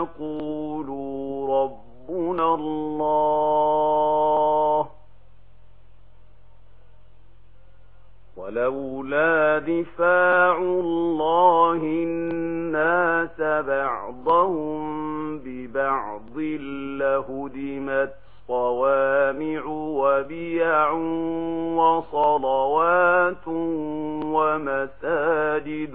تقولوا ربنا الله ولولا دفاع الله الناس بعضهم ببعض لهدمت صوامع وبيع وصلوات ومساجد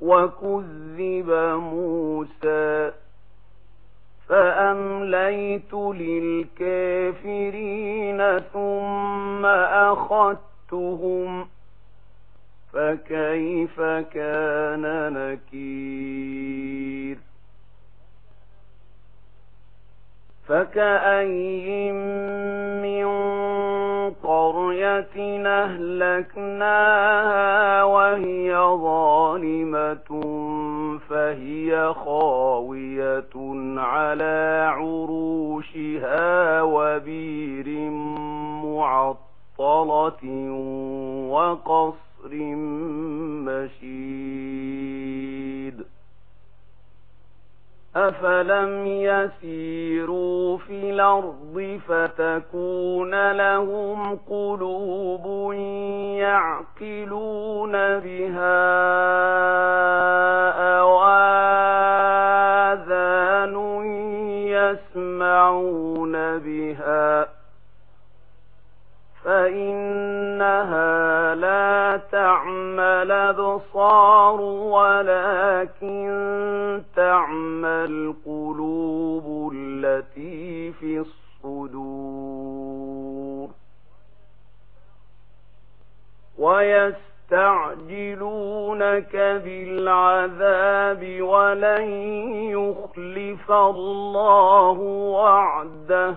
وكذب موسى فأمليت للكافرين ثم أخذتهم فكيف كان نكير فكأين من قرية أهلكناها وهي ظالمة فهي خاوية على عروشها وبير معطلة وقصر مشيد أفلم يسيروا في الأرض فتكون لهم قلوب يعقلون بها أو آذان يسمعون بها فإنها تَعْمَلُ الأبصار ولكن تَعْمَلُ القلوب التي في الصدور ويستعجلونك بالعذاب ولن يخلف الله وعده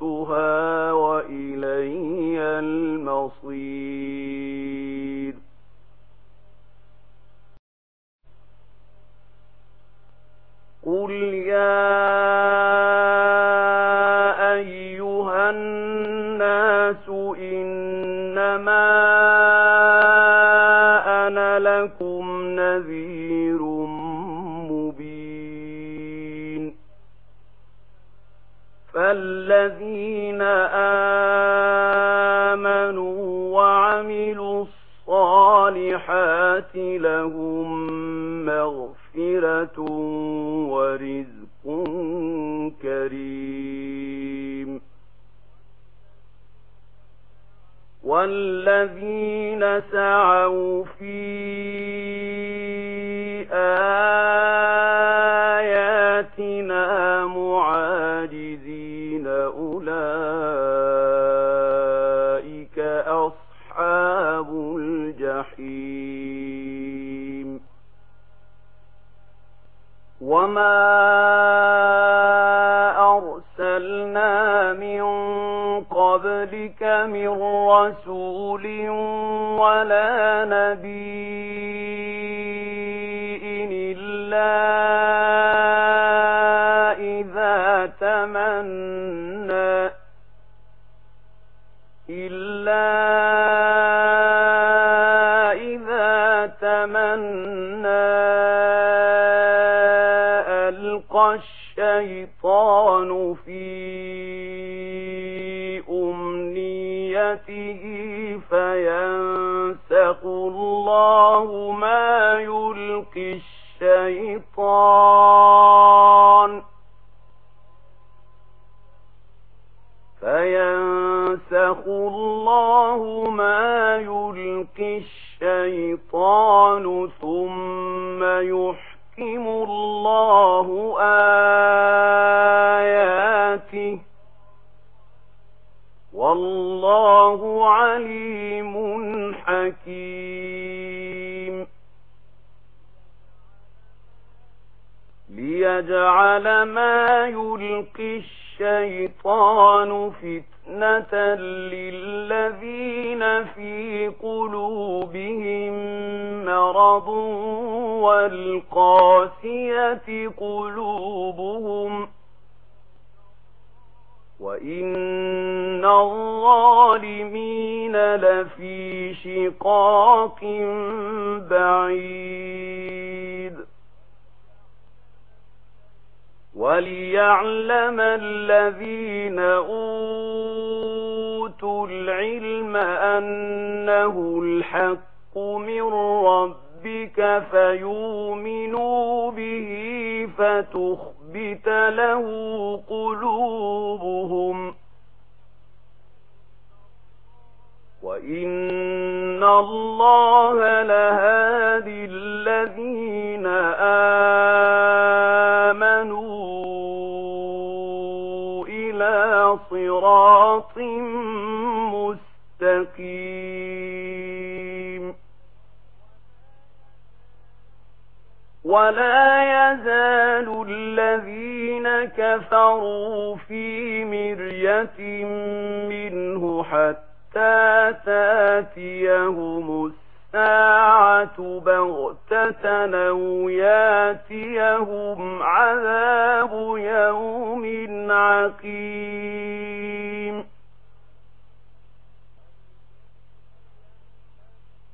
أخذتها وإلي المصير قل يا أيها الناس إنما أنا لكم نذير فالذين آمنوا وعملوا الصالحات لهم مغفرة ورزق كريم. والذين سعوا في آمنوا وما أرسلنا من قبلك من رسول ولا نبي ألقى الشيطان في أمنيته فينسق الله ما يلقي الشيطان فينسق الله ما نجعل ما يلقي الشيطان فتنة للذين في قلوبهم مرض والقاسية قلوبهم وَإِنَّ الظَّالِمِينَ لَفِي شِقَاقٍ بَعِيدٍ وليعلم الذين أوتوا العلم أنه الحق من ربك فيؤمنوا به فتخبت له قلوبهم وإن الله لهادي الذين صراط مستقيم. ولا يزال الذين كفروا في مرية منه حتى تاتيهم الساعة بغتة لو ياتيهم عذاب يوم عقيم.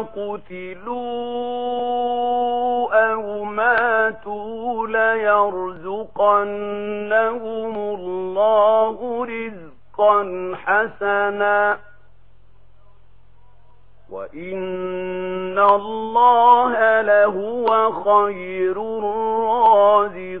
قتلوا أو ماتوا ليرزقنهم الله رزقا حسنا وإن الله لهو خير الرازقين